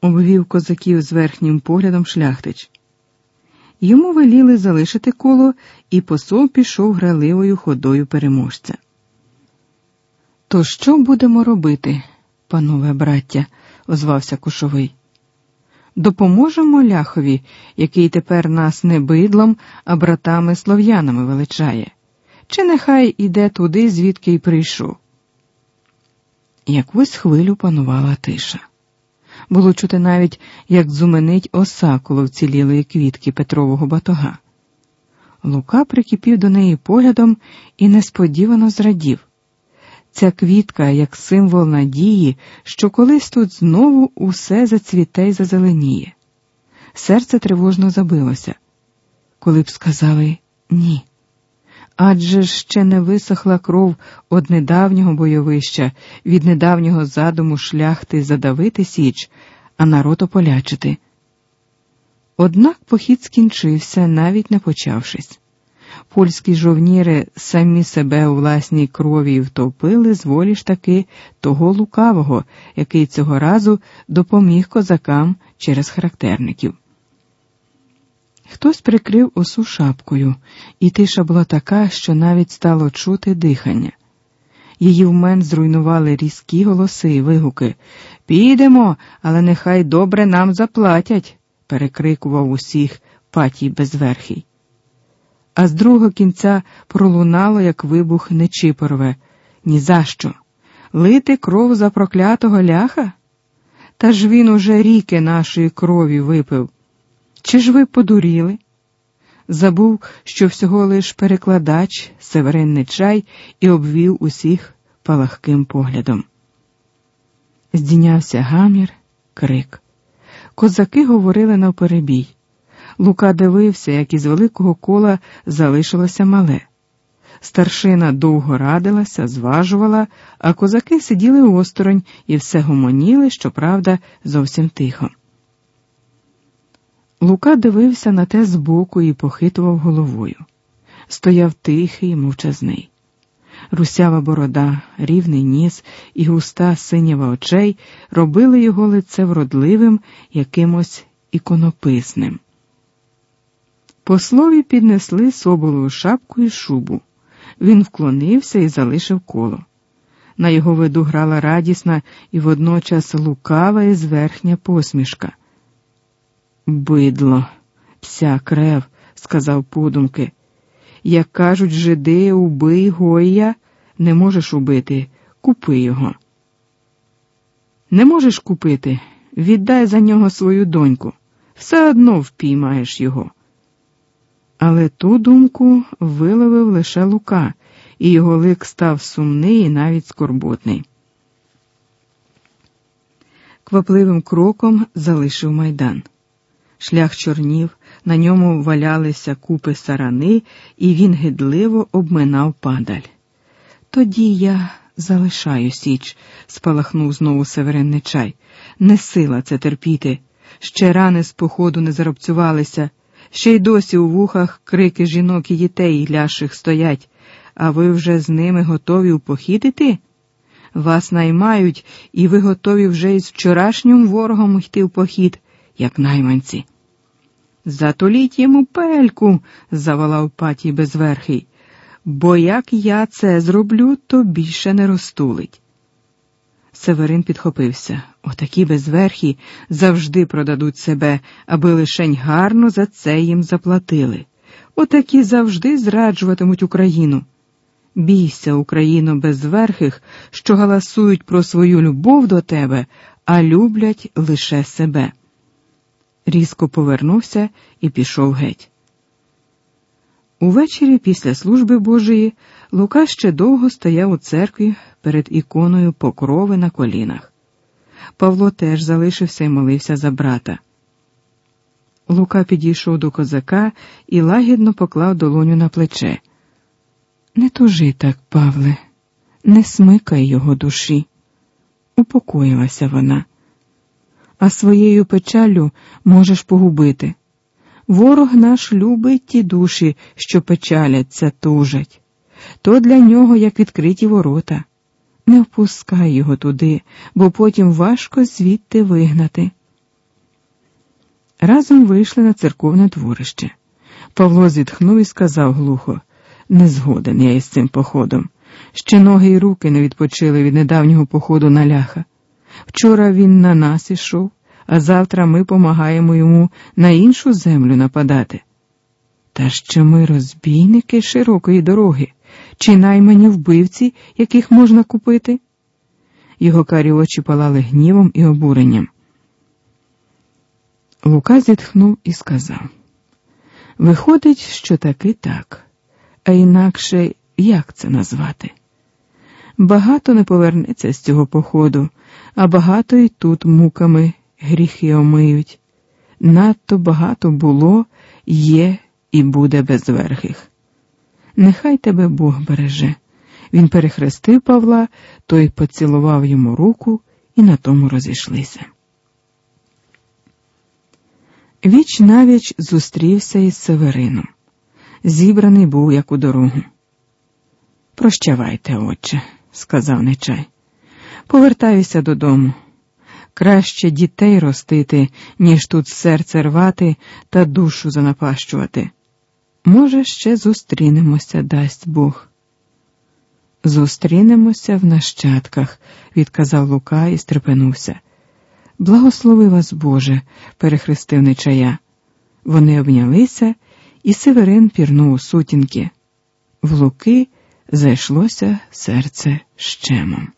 обвів козаків з верхнім поглядом шляхтич. Йому веліли залишити коло, і посол пішов граливою ходою переможця. То що будемо робити, панове браття? озвався Кушовий. Допоможемо ляхові, який тепер нас не бидлом, а братами слов'янами величає, чи нехай іде туди, звідки й прийшов. Якусь хвилю панувала тиша. Було чути навіть, як зуменить оса коло вцілілої квітки Петрового батога. Лука прикипів до неї поглядом і несподівано зрадів. Ця квітка як символ надії, що колись тут знову усе зацвіте й зазеленіє. Серце тривожно забилося, коли б сказали ні. Адже ще не висохла кров од недавнього бойовища, від недавнього задуму шляхти задавити Січ, а народ ополячити. Однак похід скінчився, навіть не почавшись. Польські жовніри самі себе у власній крові втопили з волі ж таки того лукавого, який цього разу допоміг козакам через характерників. Хтось прикрив осу шапкою, і тиша була така, що навіть стало чути дихання. Її вмен зруйнували різкі голоси і вигуки. Підемо, але нехай добре нам заплатять, перекрикував усіх патій безверхий. А з другого кінця пролунало, як вибух Нечипорове. «Ні за що! Лити кров за проклятого ляха? Та ж він уже ріки нашої крові випив. Чи ж ви подуріли? Забув, що всього лиш перекладач, Северин Нечай і обвів усіх палахким поглядом. Здійнявся гамір, крик. Козаки говорили навперебій. Лука дивився, як із великого кола залишилося мале. Старшина довго радилася, зважувала, а козаки сиділи осторонь і все гомоніли, щоправда, зовсім тихо. Лука дивився на те збоку і похитував головою. Стояв тихий, мовчазний. Русява борода, рівний ніс і густа синява очей робили його лице вродливим, якимось іконописним. Послові піднесли соболову шапку і шубу. Він вклонився і залишив коло. На його виду грала радісна і водночас лукава і зверхня посмішка. Бидло, пся крев, сказав подумки. Як кажуть жиди, убий Гойя, не можеш убити, купи його. Не можеш купити, віддай за нього свою доньку, все одно впіймаєш його. Але ту думку виловив лише Лука, і його лик став сумний і навіть скорботний. Квапливим кроком залишив майдан. Шлях чорнів, на ньому валялися купи сарани, і він гидливо обминав падаль. Тоді я залишаю січ, спалахнув знову Северин Нечай. Не сила це терпіти. Ще рани з походу не заробцювалися, ще й досі у вухах крики жінок і дітей ляших стоять, а ви вже з ними готові у похід іти? Вас наймають, і ви готові вже із вчорашнім ворогом йти в похід як найманці. Затуліть йому пельку, заволав патій безверхий, бо як я це зроблю, то більше не розтулить. Северин підхопився. Отакі безверхі завжди продадуть себе, аби лишень гарно за це їм заплатили. Отакі завжди зраджуватимуть Україну. Бійся, Україно, безверхих, що галасують про свою любов до тебе, а люблять лише себе різко повернувся і пішов геть. Увечері після служби Божої Лука ще довго стояв у церкві перед іконою покрови на колінах. Павло теж залишився і молився за брата. Лука підійшов до козака і лагідно поклав долоню на плече. Не тужи так, Павле, не смикай його душі. Упокоїлася вона а своєю печалю можеш погубити. Ворог наш любить ті душі, що печаляться, тужать. То для нього як відкриті ворота. Не впускай його туди, бо потім важко звідти вигнати. Разом вийшли на церковне дворище. Павло зітхнув і сказав глухо не згоден я із цим походом. Ще ноги й руки не відпочили від недавнього походу на ляха. Вчора він на нас ішов, а завтра ми помагаємо йому на іншу землю нападати. Та ще ми розбійники широкої дороги, чи наймані вбивці, яких можна купити? Його карі очі палали гнівом і обуренням. Лука зітхнув і сказав: Виходить, що таки так, а інакше як це назвати? Багато не повернеться з цього походу, а багато й тут муками гріхи омиють. Надто багато було, є і буде безверхих. Нехай тебе Бог береже. Він перехрестив Павла, той поцілував йому руку і на тому розійшлися. Віч навіч зустрівся із Северином. Зібраний був як у дорогу. Прощавайте, отче, сказав нечай. Повертаюся додому. Краще дітей ростити, ніж тут серце рвати та душу занапащувати. Може, ще зустрінемося, дасть Бог. Зустрінемося в нащадках, відказав Лука і стрепенувся. Благослови вас, Боже, перехрестив нечая. Вони обнялися, і Северин пірнув у сутінки. В Луки зайшлося серце щемом.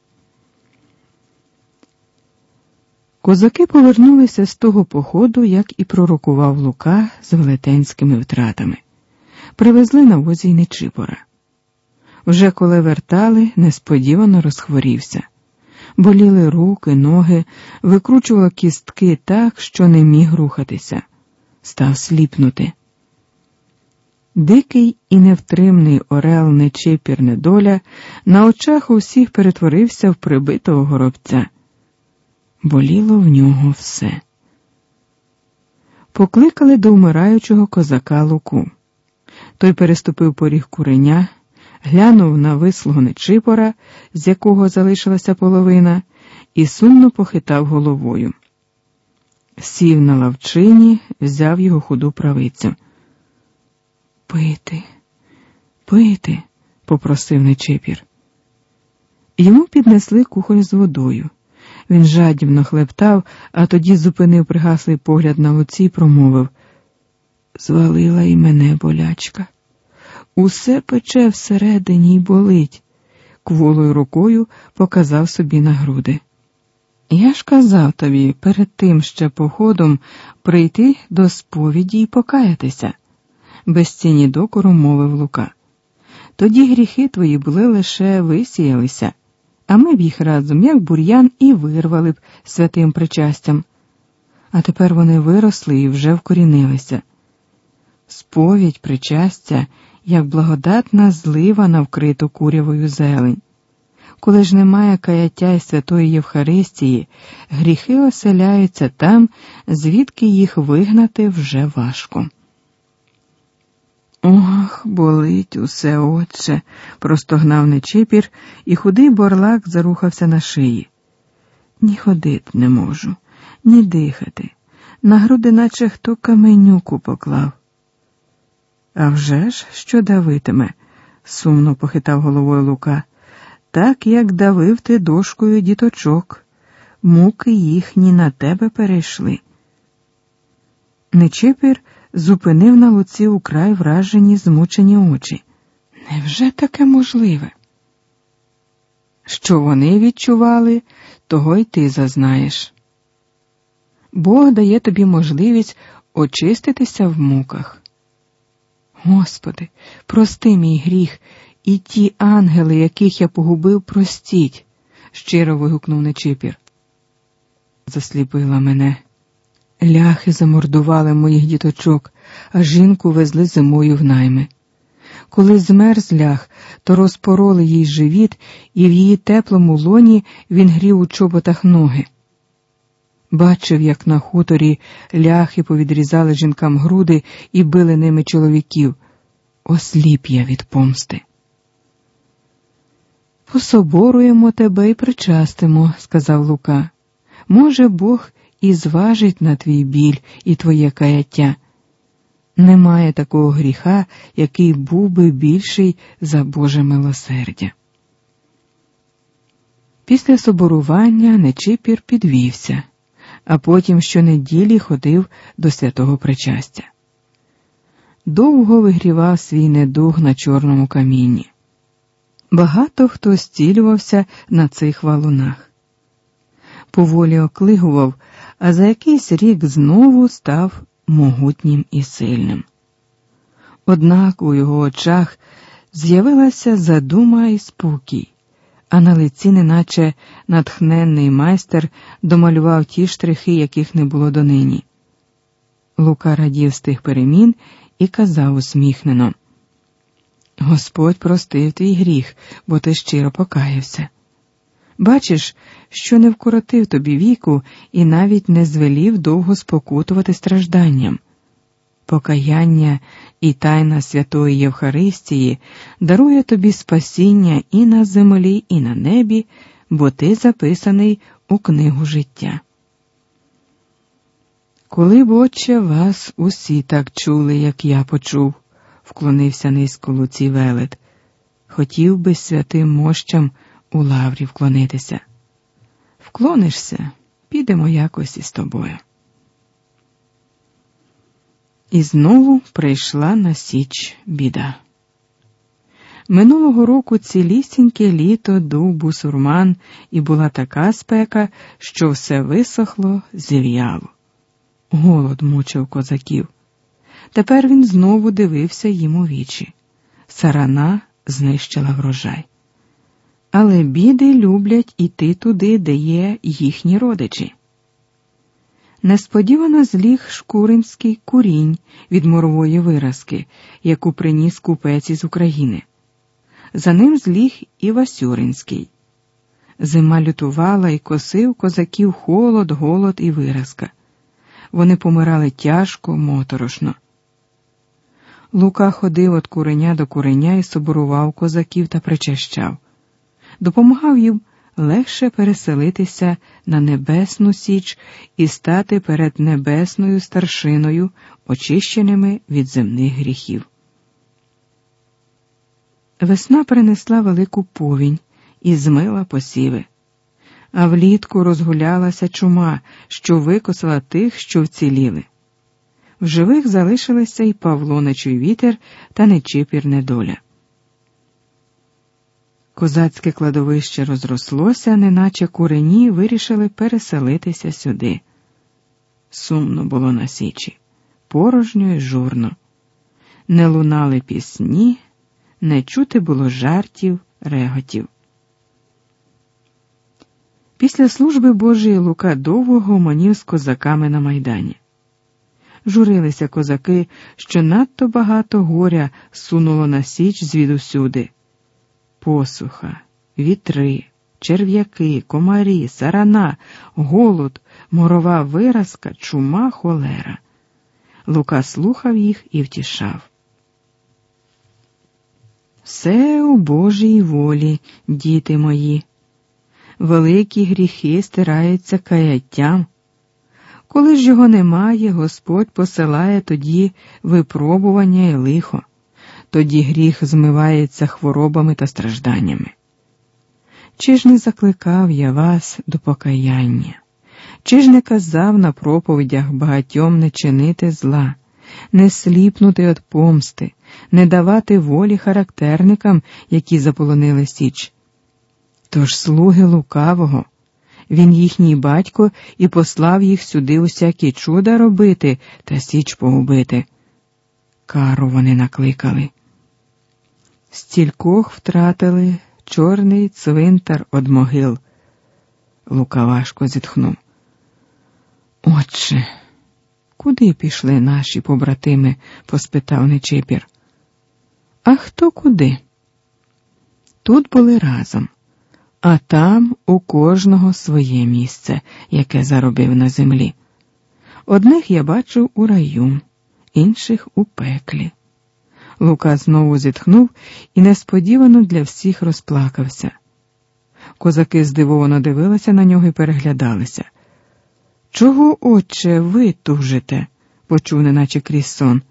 Козаки повернулися з того походу, як і пророкував Лука з велетенськими втратами. Привезли на возі й Нечипора. Вже коли вертали, несподівано розхворівся. Боліли руки, ноги, викручувало кістки так, що не міг рухатися, став сліпнути. Дикий і невтримний орел Нечипір недоля на очах усіх перетворився в прибитого горобця. Боліло в нього все. Покликали до вмираючого козака Луку. Той переступив поріг куреня, глянув на вислугу Нечипора, з якого залишилася половина, і сумно похитав головою. Сів на лавчині, взяв його худу правицю. Пити, пити, попросив Нечипір. Йому піднесли кухоль з водою. Він жадібно хлептав, а тоді зупинив пригаслий погляд на луці і промовив Звалила і мене болячка. Усе пече всередині й болить, кволою рукою показав собі на груди. Я ж казав тобі перед тим ще походом прийти до сповіді і покаятися, безцінні докору мовив Лука. Тоді гріхи твої були лише висіялися а ми б їх разом, як бур'ян, і вирвали б святим причастям. А тепер вони виросли і вже вкорінилися. Сповідь причастя, як благодатна злива на вкриту курявою зелень. Коли ж немає каяття й святої Євхаристії, гріхи оселяються там, звідки їх вигнати вже важко. Ох, болить усе отче, простогнав нечипір, і худий борлак зарухався на шиї. Ні ходити не можу, ні дихати. На груди, наче хто каменюку поклав. «А вже ж, що давитиме? сумно похитав головою Лука. Так як давив ти дошкою діточок, муки їхні на тебе перейшли. Нечипір зупинив на луці украй вражені змучені очі. Невже таке можливе? Що вони відчували, того й ти зазнаєш. Бог дає тобі можливість очиститися в муках. Господи, прости мій гріх, і ті ангели, яких я погубив, простіть, щиро вигукнув Нечипір. Засліпила мене. Ляхи замордували моїх діточок, а жінку везли зимою в найми. Коли змерз лях, то розпороли їй живіт, і в її теплому лоні він грів у чоботах ноги. Бачив, як на хуторі ляхи повідрізали жінкам груди і били ними чоловіків. Осліп я від помсти. Пособоруємо тебе і причастимо, сказав Лука. Може, Бог і зважить на твій біль і твоє каяття. Немає такого гріха, який був би більший за Боже милосердя. Після соборування Нечипір підвівся, а потім щонеділі ходив до святого причастя. Довго вигрівав свій недуг на чорному камінні. Багато хто стілювався на цих валунах. Поволі оклигував, а за якийсь рік знову став могутнім і сильним. Однак у його очах з'явилася задума і спокій, а на лиці, неначе натхненний майстер, домалював ті штрихи, яких не було донині. Лука радів з тих перемін і казав усміхнено. Господь простив твій гріх, бо ти щиро покаявся. Бачиш, що не вкоротив тобі віку і навіть не звелів довго спокутувати стражданням. Покаяння і тайна святої Євхаристії дарує тобі спасіння і на землі, і на небі, бо ти записаний у книгу життя. Коли б, отче, вас усі так чули, як я почув, вклонився низько Луцій велет, хотів би святим мощам у лаврі вклонитися. Вклонишся, підемо якось із тобою. І знову прийшла на Січ біда. Минулого року цілісіньке літо дув бусурман, і була така спека, що все висохло, зів'яло. Голод мучив козаків. Тепер він знову дивився їм у вічі. Сарана знищила врожай. Але біди люблять іти туди, де є їхні родичі. Несподівано зліг шкуринський курінь від морової виразки, яку приніс купець із України. За ним зліг і Васюринський. Зима лютувала і косив козаків холод, голод і виразка. Вони помирали тяжко, моторошно. Лука ходив від куреня до куреня і соборував козаків та причащав, допомагав їм легше переселитися на Небесну Січ і стати перед небесною старшиною, очищеними від земних гріхів. Весна принесла велику повінь і змила посіви, а влітку розгулялася чума, що викосила тих, що вціліли. В живих залишилися й Павло Нечуй вітер та Нечипір недоля. Козацьке кладовище розрослося, неначе курені вирішили переселитися сюди. Сумно було на січі, порожньо й журно. Не лунали пісні, не чути було жартів, реготів. Після служби Божої Лука довго гомонів з козаками на майдані. Журилися козаки, що надто багато горя сунуло на січ звідусюди посуха, вітри, черв'яки, комарі, сарана, голод, морова виразка, чума, холера. Лука слухав їх і втішав. Все у Божій волі, діти мої. Великі гріхи стираються каяттям. Коли ж його немає, Господь посилає тоді випробування і лихо тоді гріх змивається хворобами та стражданнями. Чи ж не закликав я вас до покаяння? Чи ж не казав на проповідях багатьом не чинити зла, не сліпнути від помсти, не давати волі характерникам, які заполонили Січ? Тож слуги лукавого, він їхній батько і послав їх сюди усякі чуда робити та Січ погубити. Кару вони накликали. Стількох втратили чорний цвинтар од могил. Лука важко зітхнув. Отче, куди пішли наші побратими? поспитав Нечипір. А хто куди? Тут були разом, а там у кожного своє місце, яке заробив на землі. Одних я бачив у раю, інших у пеклі. Лука знову зітхнув і несподівано для всіх розплакався. Козаки здивовано дивилися на нього і переглядалися. Чого, отче, ви тужите? почув неначе крізь сон.